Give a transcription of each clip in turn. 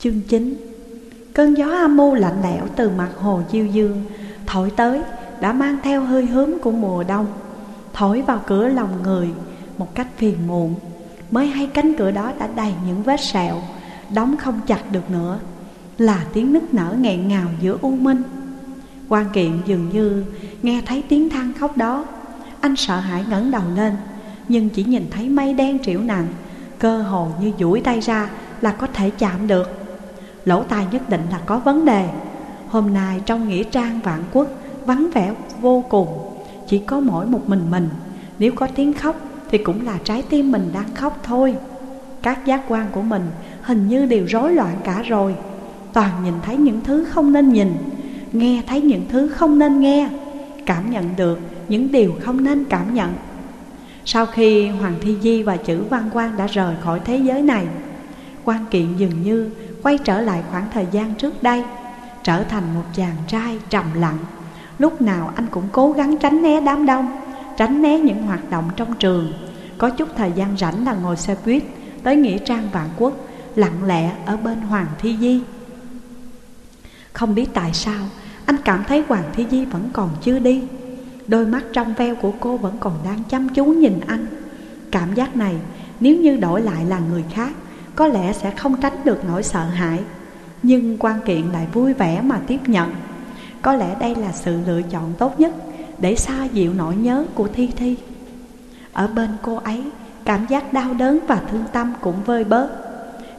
Chương 9 Cơn gió âm mưu lạnh lẽo từ mặt hồ chiêu dương, Thổi tới, đã mang theo hơi hướng của mùa đông. Thổi vào cửa lòng người một cách phiền muộn, Mới hay cánh cửa đó đã đầy những vết sẹo, Đóng không chặt được nữa, Là tiếng nức nở nghẹn ngào giữa u minh. Quan kiện dường như nghe thấy tiếng than khóc đó, Anh sợ hãi ngẩng đầu lên, Nhưng chỉ nhìn thấy mây đen triểu nặng, Cơ hồ như duỗi tay ra là có thể chạm được. Lỗ tai nhất định là có vấn đề. Hôm nay trong nghĩa trang vạn quốc, Vắng vẻ vô cùng. Chỉ có mỗi một mình mình. Nếu có tiếng khóc Thì cũng là trái tim mình đang khóc thôi. Các giác quan của mình Hình như đều rối loạn cả rồi. Toàn nhìn thấy những thứ không nên nhìn, Nghe thấy những thứ không nên nghe, Cảm nhận được những điều không nên cảm nhận. Sau khi Hoàng Thi Di và chữ Văn Quang đã rời khỏi thế giới này, quan kiện dường như quay trở lại khoảng thời gian trước đây, Trở thành một chàng trai trầm lặng. Lúc nào anh cũng cố gắng tránh né đám đông, Tránh né những hoạt động trong trường. Có chút thời gian rảnh là ngồi xe buýt Tới Nghĩa Trang Vạn Quốc, Lặng lẽ ở bên Hoàng Thi Di. Không biết tại sao, Anh cảm thấy Hoàng Thi Di vẫn còn chưa đi. Đôi mắt trong veo của cô vẫn còn đang chăm chú nhìn anh. Cảm giác này, nếu như đổi lại là người khác có lẽ sẽ không tránh được nỗi sợ hãi. Nhưng quan kiện lại vui vẻ mà tiếp nhận. Có lẽ đây là sự lựa chọn tốt nhất Để xa dịu nỗi nhớ của Thi Thi. Ở bên cô ấy, Cảm giác đau đớn và thương tâm cũng vơi bớt.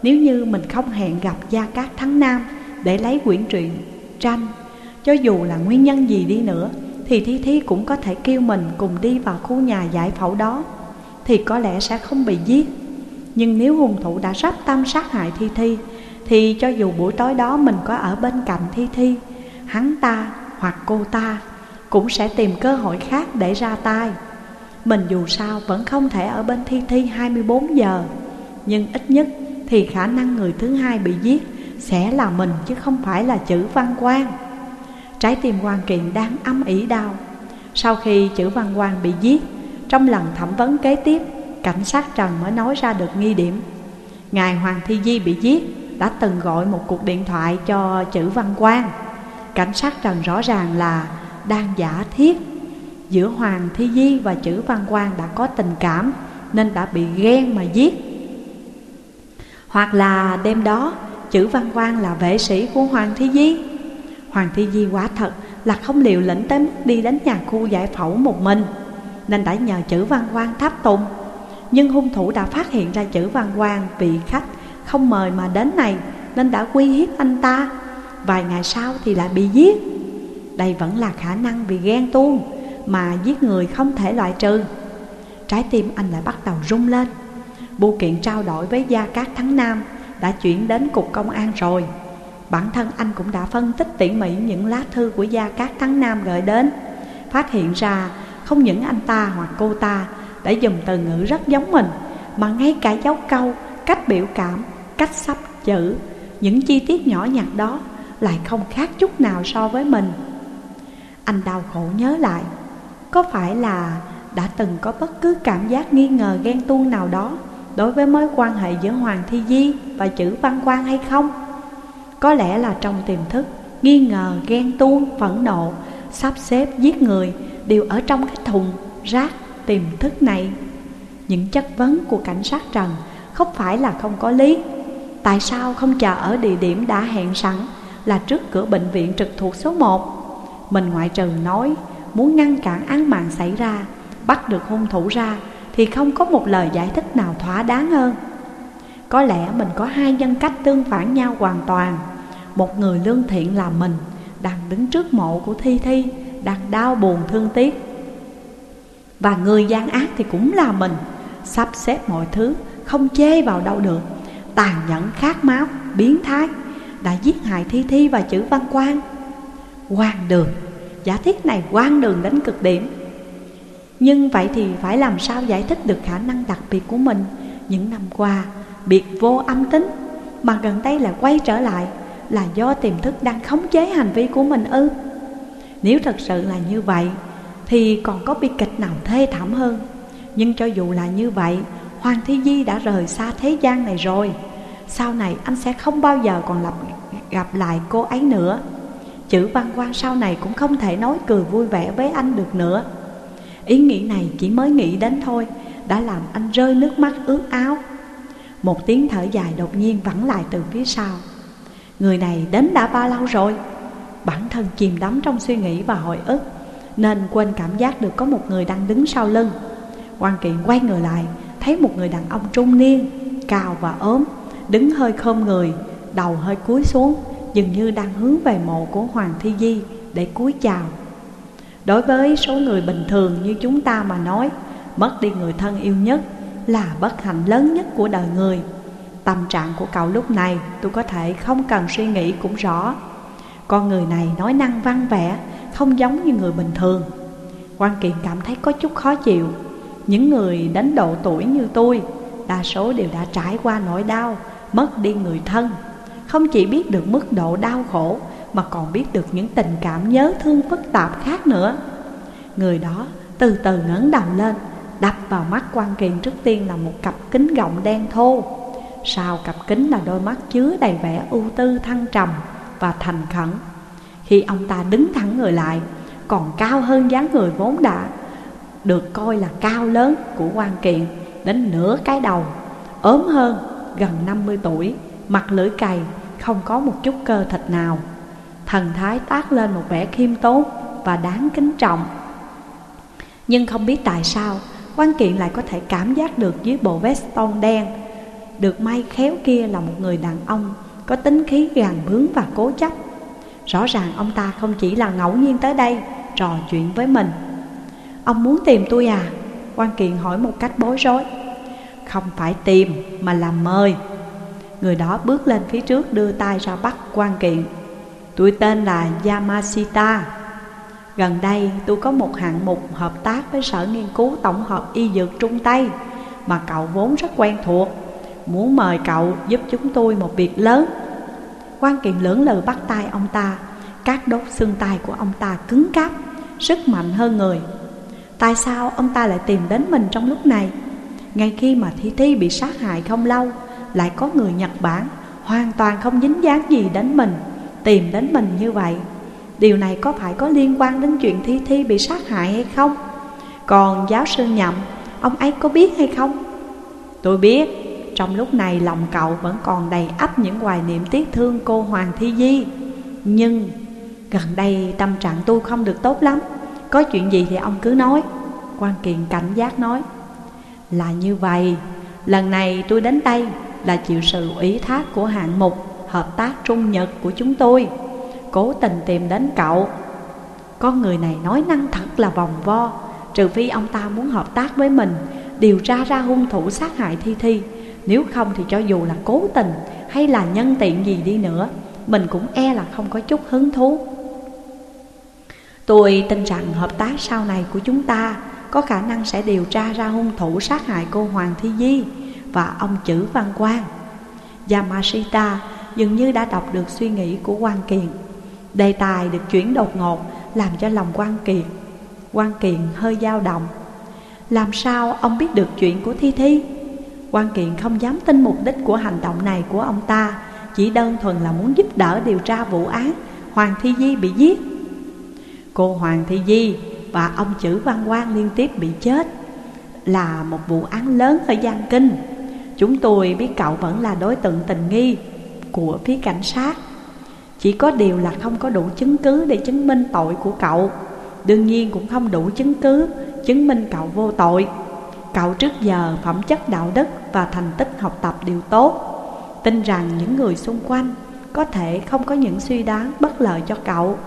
Nếu như mình không hẹn gặp Gia Cát Thắng Nam Để lấy quyển truyện tranh, Cho dù là nguyên nhân gì đi nữa, Thì Thi Thi cũng có thể kêu mình cùng đi vào khu nhà giải phẫu đó, Thì có lẽ sẽ không bị giết nhưng nếu hung thủ đã sắp tâm sát hại Thi Thi, Thì cho dù buổi tối đó mình có ở bên cạnh Thi Thi, Hắn ta hoặc cô ta cũng sẽ tìm cơ hội khác để ra tay. Mình dù sao vẫn không thể ở bên Thi Thi 24 giờ, Nhưng ít nhất thì khả năng người thứ hai bị giết Sẽ là mình chứ không phải là chữ văn quan Trái tim quan kiện đang âm ỉ đau. Sau khi chữ văn quan bị giết, Trong lần thẩm vấn kế tiếp cảnh sát Trần mới nói ra được nghi điểm. Ngài Hoàng Thi Di bị giết, đã từng gọi một cuộc điện thoại cho chữ Văn Quang. Cảnh sát Trần rõ ràng là đang giả thiết. Giữa Hoàng Thi Di và chữ Văn Quang đã có tình cảm, Nên đã bị ghen mà giết. Hoặc là đêm đó, chữ Văn Quang là vệ sĩ của Hoàng Thi Di. Hoàng Thi Di quả thật là không liều lĩnh tới mức đi đến nhà khu giải phẫu một mình, Nên đã nhờ chữ Văn Quang tháp tùng nhưng hung thủ đã phát hiện ra chữ văn quang vị khách không mời mà đến này, Nên đã uy hiếp anh ta. Vài ngày sau thì lại bị giết. Đây vẫn là khả năng vì ghen tuông Mà giết người không thể loại trừ. Trái tim anh lại bắt đầu rung lên. Bưu kiện trao đổi với Gia Cát Thắng Nam Đã chuyển đến cục công an rồi. Bản thân anh cũng đã phân tích tỉ mỉ những lá thư của Gia Cát Thắng Nam gửi đến, Phát hiện ra không những anh ta hoặc cô ta đã dùng từ ngữ rất giống mình Mà ngay cả dấu câu, cách biểu cảm, cách sắp chữ Những chi tiết nhỏ nhặt đó lại không khác chút nào so với mình Anh đau khổ nhớ lại Có phải là đã từng có bất cứ cảm giác nghi ngờ ghen tuông nào đó Đối với mối quan hệ giữa Hoàng Thi Di và chữ Văn Quang hay không? Có lẽ là trong tiềm thức Nghi ngờ, ghen tuông, phẫn nộ Sắp xếp giết người Đều ở trong cái thùng rác tiềm thức này. Những chất vấn của cảnh sát Trần không phải là không có lý. Tại sao không chờ ở địa điểm đã hẹn sẵn là trước cửa bệnh viện trực thuộc số 1 Mình ngoại trừ nói, muốn ngăn cản án mạng xảy ra, Bắt được hung thủ ra thì không có một lời giải thích nào thỏa đáng hơn. Có lẽ mình có hai nhân cách tương phản nhau hoàn toàn. Một người lương thiện là mình, Đang đứng trước mộ của Thi Thi, Đang đau buồn thương tiếc và người gian ác thì cũng là mình. Sắp xếp mọi thứ, Không chê vào đâu được. Tàn nhẫn khát máu, Biến thái, Đã giết hại Thi Thi và chữ Văn Quang Quan đường. Giả thiết này quan đường đến cực điểm. Nhưng vậy thì phải làm sao giải thích được khả năng đặc biệt của mình? Những năm qua, Biệt vô âm tính, Mà gần đây là quay trở lại, Là do tiềm thức đang khống chế hành vi của mình ư? Nếu thật sự là như vậy thì còn có bi kịch nào thê thảm hơn? Nhưng cho dù là như vậy Hoàng Thi Di đã rời xa thế gian này rồi. Sau này anh sẽ không bao giờ còn gặp, gặp lại cô ấy nữa. Chữ văn quan sau này cũng không thể nói cười vui vẻ với anh được nữa. Ý nghĩ này chỉ mới nghĩ đến thôi Đã làm anh rơi nước mắt ướt áo. Một tiếng thở dài đột nhiên vẳng lại từ phía sau. Người này đến đã bao lâu rồi? Bản thân chìm đắm trong suy nghĩ và hồi ức. Nên quên cảm giác được có một người đang đứng sau lưng. Quan kiện quay người lại, Thấy một người đàn ông trung niên, Cao và ốm, Đứng hơi khom người, Đầu hơi cúi xuống, Dường như đang hướng về mộ của Hoàng Thi Di Để cúi chào. Đối với số người bình thường như chúng ta mà nói, Mất đi người thân yêu nhất Là bất hạnh lớn nhất của đời người. Tâm trạng của cậu lúc này, Tôi có thể không cần suy nghĩ cũng rõ. Con người này nói năng văn vẻ không giống như người bình thường. Quan kiện cảm thấy có chút khó chịu. Những người đến độ tuổi như tôi, Đa số đều đã trải qua nỗi đau, Mất đi người thân. Không chỉ biết được mức độ đau khổ, Mà còn biết được những tình cảm nhớ thương phức tạp khác nữa. Người đó từ từ ngẩng đầu lên, Đập vào mắt quan kiện trước tiên là một cặp kính gọng đen thô. Sau cặp kính là đôi mắt chứa đầy vẻ ưu tư thăng trầm và thành khẩn. Khi ông ta đứng thẳng người lại, Còn cao hơn dáng người vốn đã, Được coi là cao lớn của quan kiện Đến nửa cái đầu, ốm hơn, gần 50 tuổi, Mặt lưỡi cày, không có một chút cơ thịt nào. Thần thái tác lên một vẻ khiêm tốn và đáng kính trọng. Nhưng không biết tại sao, quan kiện lại có thể cảm giác được dưới bộ veston đen, Được may khéo kia là một người đàn ông Có tính khí gàn bướng và cố chấp. Rõ ràng ông ta không chỉ là ngẫu nhiên tới đây, Trò chuyện với mình. Ông muốn tìm tôi à? quan kiện hỏi một cách bối rối. Không phải tìm, mà là mời. Người đó bước lên phía trước đưa tay ra bắt quan kiện. Tôi tên là Yamashita. Gần đây, tôi có một hạng mục hợp tác với Sở Nghiên cứu Tổng hợp Y Dược Trung Tây, Mà cậu vốn rất quen thuộc. Muốn mời cậu giúp chúng tôi một việc lớn quan kiện lưỡng lờ bắt tay ông ta. Các đốt xương tay của ông ta cứng cáp Sức mạnh hơn người. Tại sao ông ta lại tìm đến mình trong lúc này? Ngay khi mà Thi Thi bị sát hại không lâu Lại có người Nhật Bản Hoàn toàn không dính dáng gì đến mình Tìm đến mình như vậy. Điều này có phải có liên quan đến chuyện Thi Thi bị sát hại hay không? Còn giáo sư Nhậm, ông ấy có biết hay không? Tôi biết, trong lúc này lòng cậu vẫn còn đầy ắp những hoài niệm tiếc thương cô Hoàng Thi Di. Nhưng gần đây tâm trạng tôi không được tốt lắm. Có chuyện gì thì ông cứ nói. Quan kiện cảnh giác nói Là như vậy, lần này tôi đến đây là chịu sự ủy thác của hạng mục hợp tác Trung Nhật của chúng tôi. Cố tình tìm đến cậu. Con người này nói năng thật là vòng vo. Trừ phi ông ta muốn hợp tác với mình Điều tra ra hung thủ sát hại Thi Thi nếu không thì cho dù là cố tình Hay là nhân tiện gì đi nữa, Mình cũng e là không có chút hứng thú. Tôi tin rằng hợp tác sau này của chúng ta Có khả năng sẽ điều tra ra hung thủ sát hại cô Hoàng Thi Di Và ông chữ Văn Quang. Yamashita dường như đã đọc được suy nghĩ của quan Kiền. Đề tài được chuyển đột ngột làm cho lòng quan Kiền quan Kiện hơi dao động. Làm sao ông biết được chuyện của Thi Thi? Quan Kiện không dám tin mục đích của hành động này của ông ta, Chỉ đơn thuần là muốn giúp đỡ điều tra vụ án Hoàng Thi Di bị giết. Cô Hoàng Thi Di và ông chữ Văn Quang liên tiếp bị chết, Là một vụ án lớn ở Giang Kinh. Chúng tôi biết cậu vẫn là đối tượng tình nghi của phía cảnh sát. Chỉ có điều là không có đủ chứng cứ để chứng minh tội của cậu. Đương nhiên cũng không đủ chứng cứ chứng minh cậu vô tội. Cậu trước giờ phẩm chất đạo đức và thành tích học tập đều tốt. Tin rằng những người xung quanh có thể không có những suy đoán bất lợi cho cậu.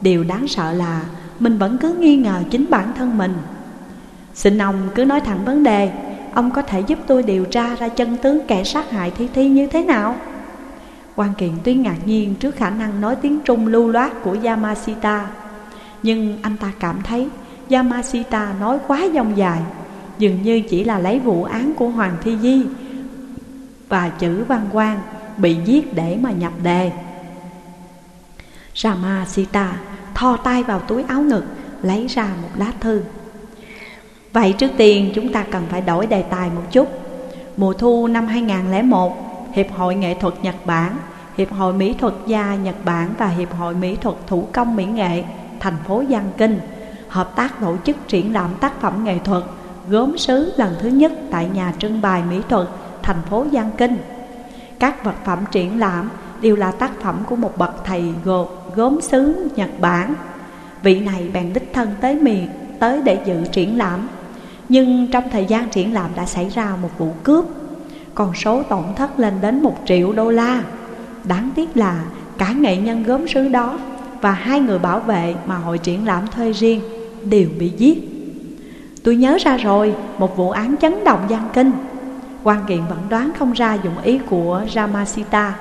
Điều đáng sợ là mình vẫn cứ nghi ngờ chính bản thân mình. Xin ông cứ nói thẳng vấn đề, Ông có thể giúp tôi điều tra ra chân tướng kẻ sát hại Thi Thi như thế nào? quan kiện tuy ngạc nhiên trước khả năng nói tiếng Trung lưu loát của Yamashita, Nhưng anh ta cảm thấy Yamashita nói quá dông dài. Dường như chỉ là lấy vụ án của Hoàng Thi Di Và chữ văn quang bị giết để mà nhập đề. Rama sita thò tay vào túi áo ngực Lấy ra một lá thư. Vậy trước tiên chúng ta cần phải đổi đề tài một chút. Mùa thu năm 2001 Hiệp hội Nghệ thuật Nhật Bản, Hiệp hội Mỹ thuật gia Nhật Bản và Hiệp hội Mỹ thuật Thủ công Mỹ nghệ thành phố Giang Kinh hợp tác tổ chức triển lãm tác phẩm nghệ thuật gốm sứ lần thứ nhất tại nhà trưng bày mỹ thuật thành phố Giang Kinh. Các vật phẩm triển lãm đều là tác phẩm của một bậc thầy gột gốm sứ Nhật Bản. Vị này bèn đích thân tới miền, tới để dự triển lãm. Nhưng trong thời gian triển lãm đã xảy ra một vụ cướp. Con số tổn thất lên đến một triệu đô la. Đáng tiếc là cả nghệ nhân gốm sứ đó và hai người bảo vệ mà hội triển lãm thuê riêng đều bị giết. Tôi nhớ ra rồi, một vụ án chấn động gian Kinh. quan kiện vẫn đoán không ra dụng ý của Ramasita.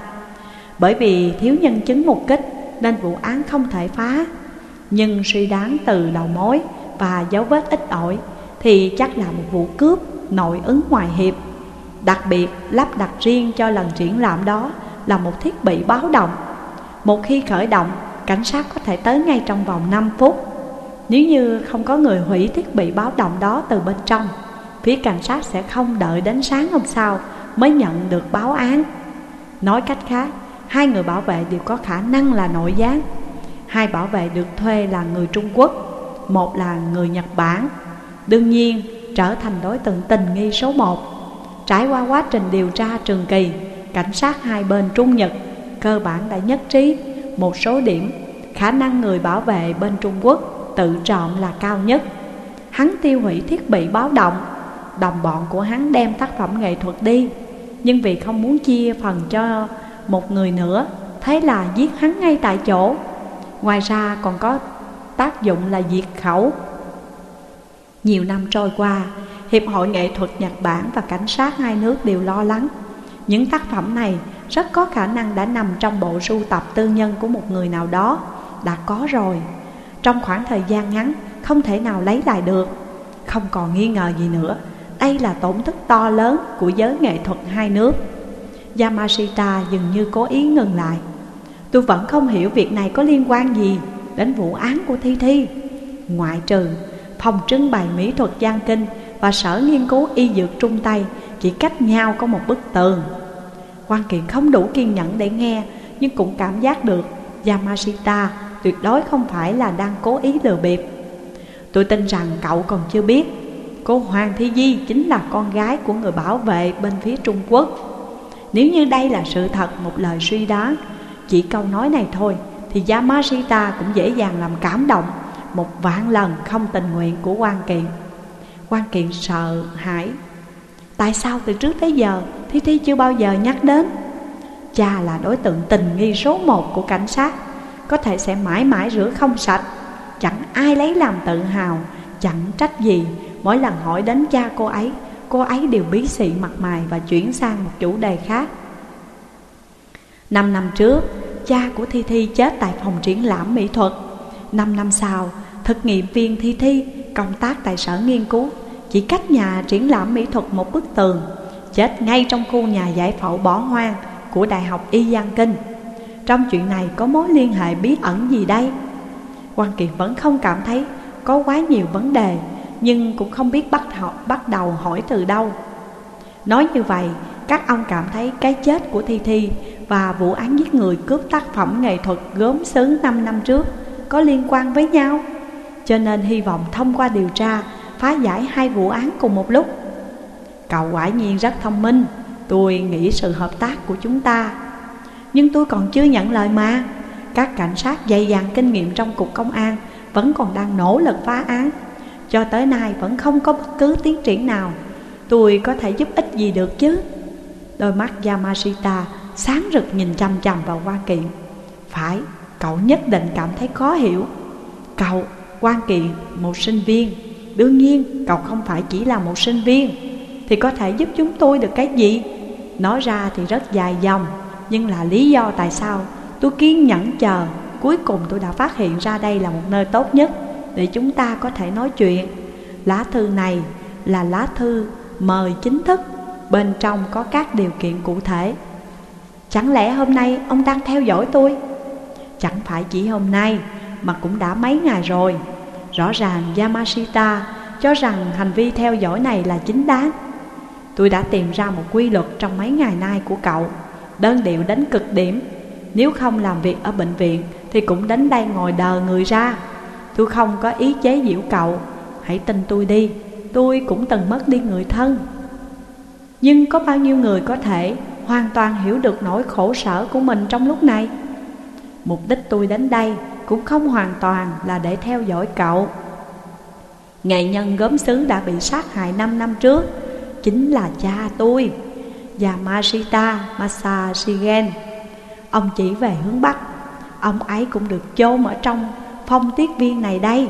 Bởi vì thiếu nhân chứng mục kích nên vụ án không thể phá. Nhưng suy đoán từ đầu mối và dấu vết ít ỏi thì chắc là một vụ cướp nội ứng ngoài hiệp. Đặc biệt lắp đặt riêng cho lần triển lãm đó là một thiết bị báo động. Một khi khởi động, cảnh sát có thể tới ngay trong vòng 5 phút nếu như không có người hủy thiết bị báo động đó từ bên trong Phía cảnh sát sẽ không đợi đến sáng hôm sau mới nhận được báo án. Nói cách khác, hai người bảo vệ đều có khả năng là nội gián. Hai bảo vệ được thuê là người Trung Quốc Một là người Nhật Bản. Đương nhiên trở thành đối tượng tình nghi số một. Trải qua quá trình điều tra trường kỳ Cảnh sát hai bên Trung Nhật cơ bản đã nhất trí một số điểm Khả năng người bảo vệ bên Trung Quốc tự trộm là cao nhất. Hắn tiêu hủy thiết bị báo động. Đồng bọn của hắn đem tác phẩm nghệ thuật đi. Nhưng vì không muốn chia phần cho một người nữa, Thế là giết hắn ngay tại chỗ. Ngoài ra còn có tác dụng là diệt khẩu. Nhiều năm trôi qua, Hiệp hội nghệ thuật Nhật Bản và cảnh sát hai nước đều lo lắng. Những tác phẩm này rất có khả năng đã nằm trong bộ sưu tập tư nhân của một người nào đó. Đã có rồi trong khoảng thời gian ngắn, không thể nào lấy lại được. Không còn nghi ngờ gì nữa, Đây là tổn thất to lớn của giới nghệ thuật hai nước. Yamashita dường như cố ý ngừng lại. Tôi vẫn không hiểu việc này có liên quan gì đến vụ án của Thi Thi. Ngoại trừ, phòng trưng bày mỹ thuật Giang Kinh và sở nghiên cứu y dược Trung Tây chỉ cách nhau có một bức tường. Quan kiện không đủ kiên nhẫn để nghe, nhưng cũng cảm giác được Yamashita tuyệt đối không phải là đang cố ý lừa bịp. Tôi tin rằng cậu còn chưa biết, Cô Hoàng Thi Di chính là con gái của người bảo vệ bên phía Trung Quốc. Nếu như đây là sự thật, một lời suy đoán, Chỉ câu nói này thôi, Thì Yamashita cũng dễ dàng làm cảm động Một vạn lần không tình nguyện của quan kiện. Quan kiện sợ hãi, Tại sao từ trước tới giờ Thi Thi chưa bao giờ nhắc đến? Cha là đối tượng tình nghi số một của cảnh sát có thể sẽ mãi mãi rửa không sạch. Chẳng ai lấy làm tự hào, Chẳng trách gì. Mỗi lần hỏi đến cha cô ấy Cô ấy đều bí xị mặt mày và chuyển sang một chủ đề khác. Năm năm trước, Cha của Thi Thi chết tại phòng triển lãm mỹ thuật. Năm năm sau, Thực nghiệm viên Thi Thi, Công tác tại sở nghiên cứu, Chỉ cách nhà triển lãm mỹ thuật một bức tường, Chết ngay trong khu nhà giải phẫu bỏ hoang Của Đại học Y Giang Kinh trong chuyện này có mối liên hệ bí ẩn gì đây? Quan Kiệt vẫn không cảm thấy có quá nhiều vấn đề Nhưng cũng không biết bắt, họ, bắt đầu hỏi từ đâu Nói như vậy, các ông cảm thấy cái chết của Thi Thi Và vụ án giết người cướp tác phẩm nghệ thuật gốm xứ 5 năm trước Có liên quan với nhau Cho nên hy vọng thông qua điều tra Phá giải hai vụ án cùng một lúc Cậu quả nhiên rất thông minh Tôi nghĩ sự hợp tác của chúng ta nhưng tôi còn chưa nhận lời mà. Các cảnh sát dày dặn kinh nghiệm trong cục công an Vẫn còn đang nỗ lực phá án. Cho tới nay vẫn không có bất cứ tiến triển nào. Tôi có thể giúp ích gì được chứ? Đôi mắt Yamashita sáng rực nhìn chăm chăm vào Hoa Kiện Phải, cậu nhất định cảm thấy khó hiểu. Cậu, Quan Kiện, một sinh viên. Đương nhiên, cậu không phải chỉ là một sinh viên. Thì có thể giúp chúng tôi được cái gì? Nói ra thì rất dài dòng nhưng là lý do tại sao tôi kiên nhẫn chờ, Cuối cùng tôi đã phát hiện ra đây là một nơi tốt nhất Để chúng ta có thể nói chuyện. Lá thư này là lá thư mời chính thức, Bên trong có các điều kiện cụ thể. Chẳng lẽ hôm nay ông đang theo dõi tôi? Chẳng phải chỉ hôm nay, mà cũng đã mấy ngày rồi. Rõ ràng Yamashita cho rằng hành vi theo dõi này là chính đáng. Tôi đã tìm ra một quy luật trong mấy ngày nay của cậu. Đơn điệu đến cực điểm. Nếu không làm việc ở bệnh viện, Thì cũng đến đây ngồi đờ người ra. Tôi không có ý chế giễu cậu. Hãy tin tôi đi, Tôi cũng từng mất đi người thân. Nhưng có bao nhiêu người có thể Hoàn toàn hiểu được nỗi khổ sở của mình trong lúc này? Mục đích tôi đến đây Cũng không hoàn toàn là để theo dõi cậu. Nghệ nhân gốm xứ đã bị sát hại 5 năm trước, Chính là cha tôi. Yamashita Masashigen Ông chỉ về hướng Bắc. Ông ấy cũng được chôn ở trong phong tiết viên này đây.